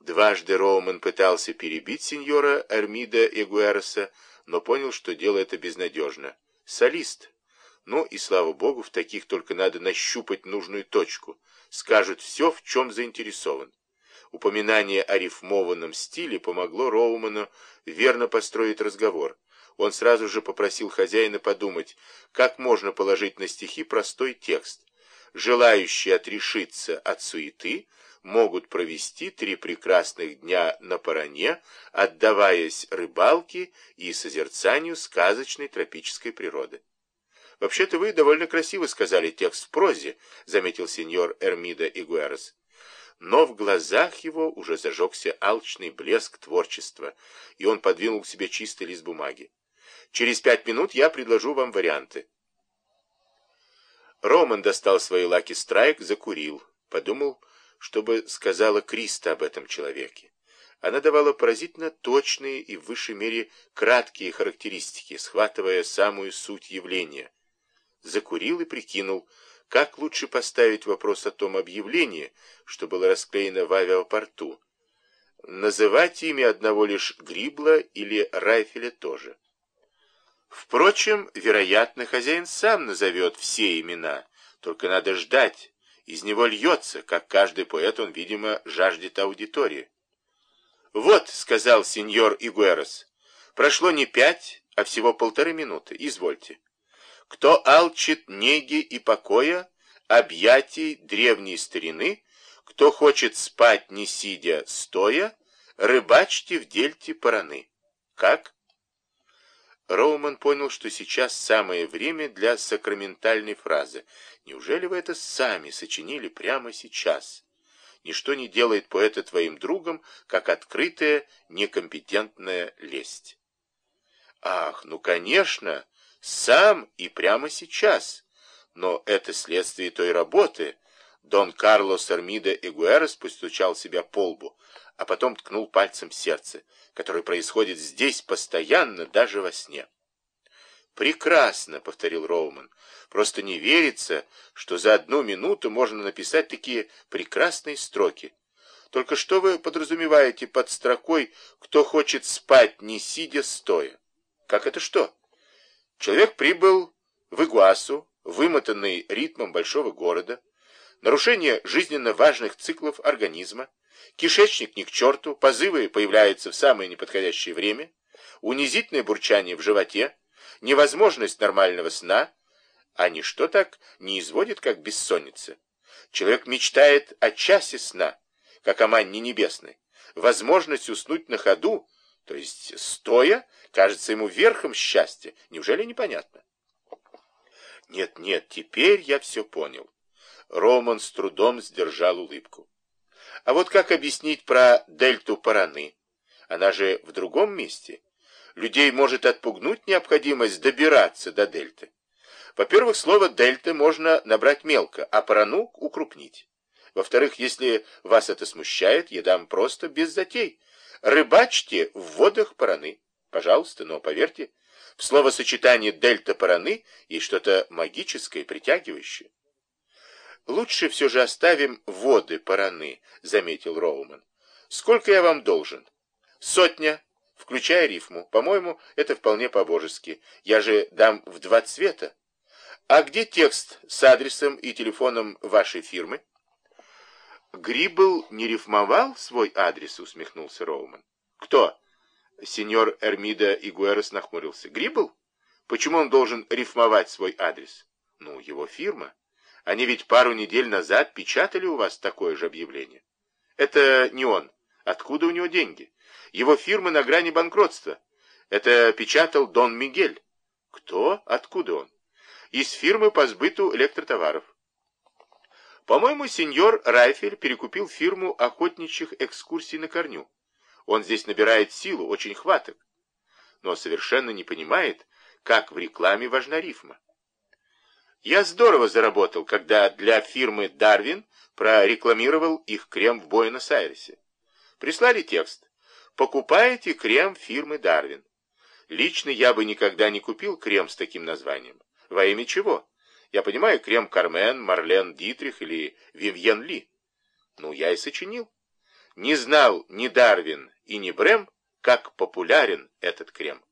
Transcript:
Дважды Роуман пытался перебить сеньора Эрмида Эгуэроса, но понял, что дело это безнадежно. Солист. Ну и слава богу, в таких только надо нащупать нужную точку. Скажут все, в чем заинтересован. Упоминание о рифмованном стиле помогло Роуману верно построить разговор. Он сразу же попросил хозяина подумать, как можно положить на стихи простой текст. Желающие отрешиться от суеты – могут провести три прекрасных дня на Паране, отдаваясь рыбалке и созерцанию сказочной тропической природы. «Вообще-то вы довольно красиво сказали текст в прозе», — заметил сеньор Эрмида Игуэрос. Но в глазах его уже зажегся алчный блеск творчества, и он подвинул к себе чистый лист бумаги. «Через пять минут я предложу вам варианты». Роман достал свой Lucky Strike, закурил, подумал, что бы сказала Криста об этом человеке. Она давала поразительно точные и в высшей мере краткие характеристики, схватывая самую суть явления. Закурил и прикинул, как лучше поставить вопрос о том объявлении, что было расклеено в авиапорту. Называть имя одного лишь Грибла или Райфеля тоже. Впрочем, вероятно, хозяин сам назовет все имена, только надо ждать, из него льется, как каждый поэт, он, видимо, жаждет аудитории. «Вот», — сказал сеньор Игуэрос, — «прошло не пять, а всего полторы минуты. Извольте. Кто алчит неги и покоя, объятий древней старины, кто хочет спать не сидя, стоя, рыбачьте в дельте параны. Как?» Роуман понял, что сейчас самое время для сакраментальной фразы. Неужели вы это сами сочинили прямо сейчас? Ничто не делает поэта твоим другом, как открытая, некомпетентная лесть. Ах, ну, конечно, сам и прямо сейчас. Но это следствие той работы. Дон Карлос Армида Эгуэрос постучал себя по лбу а потом ткнул пальцем в сердце, которое происходит здесь постоянно, даже во сне. «Прекрасно», — повторил Роуман. «Просто не верится, что за одну минуту можно написать такие прекрасные строки. Только что вы подразумеваете под строкой «кто хочет спать, не сидя, стоя»? Как это что? Человек прибыл в Игуасу, вымотанный ритмом большого города, нарушение жизненно важных циклов организма, Кишечник ни к черту, позывы появляются в самое неподходящее время, унизительное бурчание в животе, невозможность нормального сна, а ничто так не изводит, как бессонница. Человек мечтает о часе сна, как о манне небесной. Возможность уснуть на ходу, то есть стоя, кажется ему верхом счастья. Неужели непонятно? Нет, нет, теперь я все понял. Роман с трудом сдержал улыбку. А вот как объяснить про дельту Параны? Она же в другом месте. Людей может отпугнуть необходимость добираться до дельты. Во-первых, слово «дельта» можно набрать мелко, а «парану» укрупнить. Во-вторых, если вас это смущает, я дам просто без затей. Рыбачьте в водах Параны. Пожалуйста, но поверьте, в словосочетании «дельта Параны» есть что-то магическое, притягивающее. «Лучше все же оставим воды параны», — заметил Роуман. «Сколько я вам должен?» «Сотня, включая рифму. По-моему, это вполне по-божески. Я же дам в два цвета. А где текст с адресом и телефоном вашей фирмы?» «Грибл не рифмовал свой адрес?» — усмехнулся Роуман. «Кто?» Сеньор Эрмида Игуэрос нахмурился. «Грибл? Почему он должен рифмовать свой адрес?» «Ну, его фирма». Они ведь пару недель назад печатали у вас такое же объявление. Это не он. Откуда у него деньги? Его фирма на грани банкротства. Это печатал Дон Мигель. Кто? Откуда он? Из фирмы по сбыту электротоваров. По-моему, сеньор Райфель перекупил фирму охотничьих экскурсий на корню. Он здесь набирает силу, очень хваток. Но совершенно не понимает, как в рекламе важна рифма. Я здорово заработал, когда для фирмы «Дарвин» прорекламировал их крем в Буэнос-Айресе. Прислали текст. Покупаете крем фирмы «Дарвин». Лично я бы никогда не купил крем с таким названием. Во имя чего? Я понимаю, крем Кармен, Марлен Дитрих или Вивьен Ли. Ну, я и сочинил. Не знал ни Дарвин и ни Брэм, как популярен этот крем.